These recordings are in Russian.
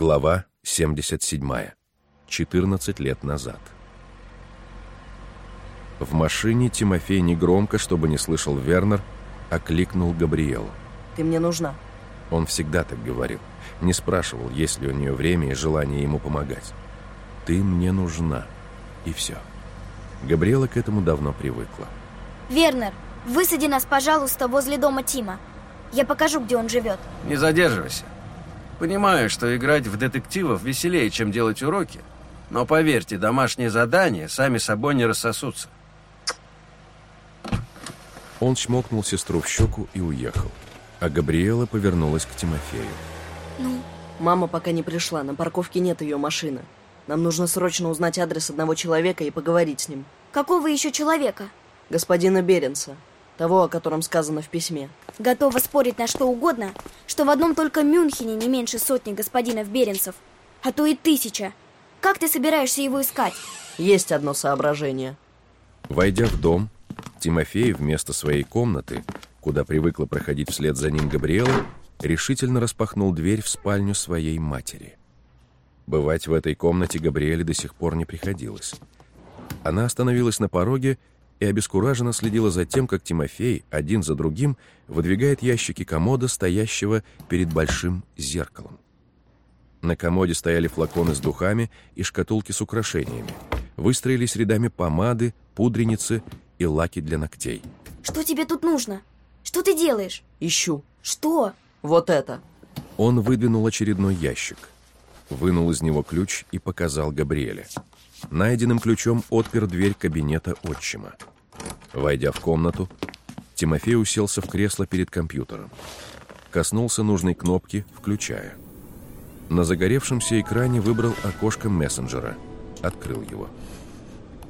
Глава 77. 14 лет назад. В машине Тимофей негромко, чтобы не слышал Вернер, окликнул Габриэлу. Ты мне нужна. Он всегда так говорил. Не спрашивал, есть ли у нее время и желание ему помогать. «Ты мне нужна». И все. Габриэла к этому давно привыкла. Вернер, высади нас, пожалуйста, возле дома Тима. Я покажу, где он живет. Не задерживайся. Понимаю, что играть в детективов веселее, чем делать уроки, но поверьте, домашние задания сами собой не рассосутся. Он чмокнул сестру в щеку и уехал. А Габриэла повернулась к Тимофею. Ну, Мама пока не пришла, на парковке нет ее машины. Нам нужно срочно узнать адрес одного человека и поговорить с ним. какого еще человека? Господина Беренса, того, о котором сказано в письме. Готова спорить на что угодно, что в одном только Мюнхене не меньше сотни господинов Беренцев, а то и тысяча. Как ты собираешься его искать? Есть одно соображение. Войдя в дом, Тимофей вместо своей комнаты, куда привыкла проходить вслед за ним Габриэла, решительно распахнул дверь в спальню своей матери. Бывать в этой комнате Габриэле до сих пор не приходилось. Она остановилась на пороге и обескураженно следила за тем, как Тимофей один за другим выдвигает ящики комода, стоящего перед большим зеркалом. На комоде стояли флаконы с духами и шкатулки с украшениями. Выстроились рядами помады, пудреницы и лаки для ногтей. Что тебе тут нужно? Что ты делаешь? Ищу. Что? Вот это. Он выдвинул очередной ящик, вынул из него ключ и показал Габриэле. Найденным ключом отпер дверь кабинета отчима. Войдя в комнату, Тимофей уселся в кресло перед компьютером. Коснулся нужной кнопки, включая. На загоревшемся экране выбрал окошко мессенджера, открыл его.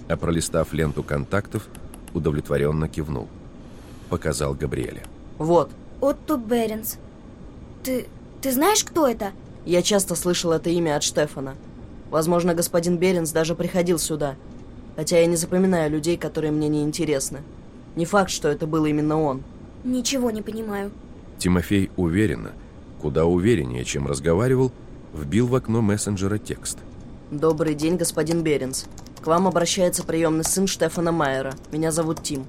А пролистав ленту контактов, удовлетворенно кивнул. Показал Габриэле. Вот. Отто Беренс. Ты... ты знаешь, кто это? Я часто слышал это имя от Штефана. Возможно, господин Беренс даже приходил сюда. Хотя я не запоминаю людей, которые мне не интересны. Не факт, что это был именно он. Ничего не понимаю. Тимофей уверенно, куда увереннее, чем разговаривал, вбил в окно мессенджера текст. Добрый день, господин Беренс. К вам обращается приемный сын Штефана Майера. Меня зовут Тим.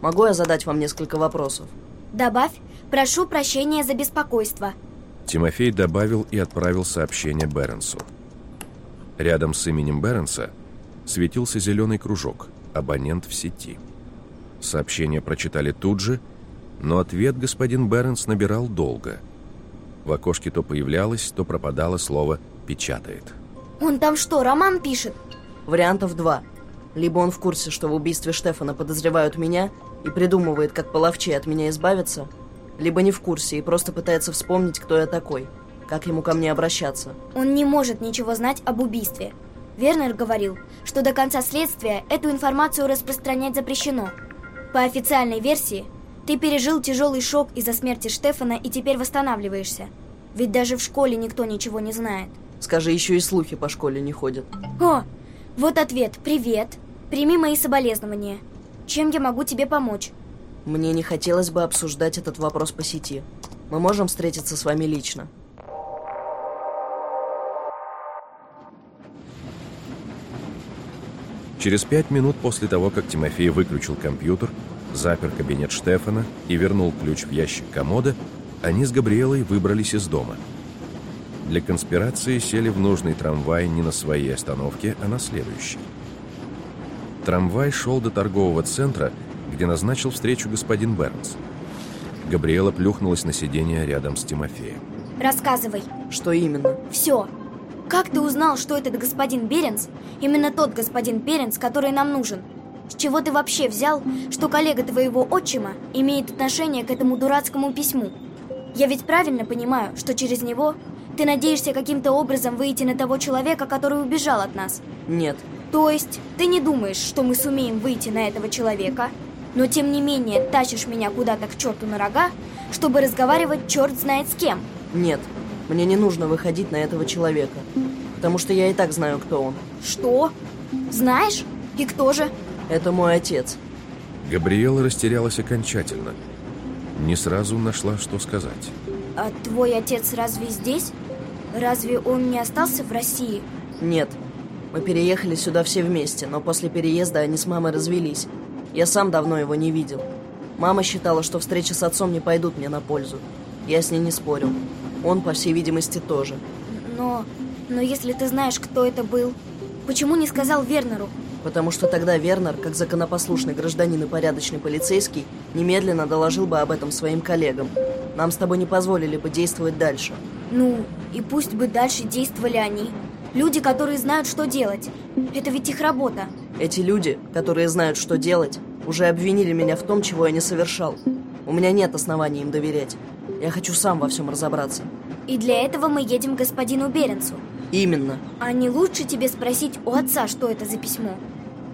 Могу я задать вам несколько вопросов? Добавь «Прошу прощения за беспокойство». Тимофей добавил и отправил сообщение Беренсу. Рядом с именем Беренса светился зеленый кружок «Абонент в сети». Сообщение прочитали тут же, но ответ господин Беренс набирал долго. В окошке то появлялось, то пропадало слово «печатает». Он там что, роман пишет? Вариантов два. Либо он в курсе, что в убийстве Штефана подозревают меня и придумывает, как половче от меня избавиться, либо не в курсе и просто пытается вспомнить, кто я такой, как ему ко мне обращаться. Он не может ничего знать об убийстве. Вернер говорил, что до конца следствия эту информацию распространять запрещено. По официальной версии, ты пережил тяжелый шок из-за смерти Штефана и теперь восстанавливаешься. Ведь даже в школе никто ничего не знает. Скажи, еще и слухи по школе не ходят. О, вот ответ. Привет. Прими мои соболезнования. Чем я могу тебе помочь? Мне не хотелось бы обсуждать этот вопрос по сети. Мы можем встретиться с вами лично. Через пять минут после того, как Тимофей выключил компьютер, запер кабинет Штефана и вернул ключ в ящик комода, они с Габриэлой выбрались из дома. Для конспирации сели в нужный трамвай не на своей остановке, а на следующей. Трамвай шел до торгового центра, где назначил встречу господин Бернс. Габриэла плюхнулась на сиденье рядом с Тимофеем. Рассказывай. Что именно? Все. Как ты узнал, что этот господин Беренс именно тот господин Беренс, который нам нужен? С чего ты вообще взял, что коллега твоего отчима имеет отношение к этому дурацкому письму? Я ведь правильно понимаю, что через него ты надеешься каким-то образом выйти на того человека, который убежал от нас? Нет. То есть ты не думаешь, что мы сумеем выйти на этого человека, но тем не менее тащишь меня куда-то к черту на рога, чтобы разговаривать черт знает с кем? Нет. Мне не нужно выходить на этого человека. Потому что я и так знаю, кто он. Что? Знаешь? И кто же? Это мой отец. Габриэла растерялась окончательно. Не сразу нашла, что сказать. А твой отец разве здесь? Разве он не остался в России? Нет. Мы переехали сюда все вместе, но после переезда они с мамой развелись. Я сам давно его не видел. Мама считала, что встречи с отцом не пойдут мне на пользу. Я с ней не спорил. Он, по всей видимости, тоже. Но... но если ты знаешь, кто это был, почему не сказал Вернеру? Потому что тогда Вернер, как законопослушный гражданин и порядочный полицейский, немедленно доложил бы об этом своим коллегам. Нам с тобой не позволили бы действовать дальше. Ну, и пусть бы дальше действовали они. Люди, которые знают, что делать. Это ведь их работа. Эти люди, которые знают, что делать, уже обвинили меня в том, чего я не совершал. У меня нет оснований им доверять. Я хочу сам во всем разобраться. И для этого мы едем к господину Беренцу. Именно. А не лучше тебе спросить у отца, что это за письмо?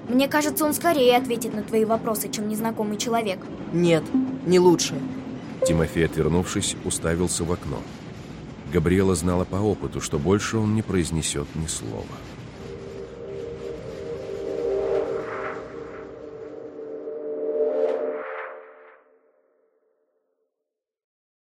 Мне кажется, он скорее ответит на твои вопросы, чем незнакомый человек. Нет, не лучше. Тимофей, отвернувшись, уставился в окно. Габриэла знала по опыту, что больше он не произнесет ни слова.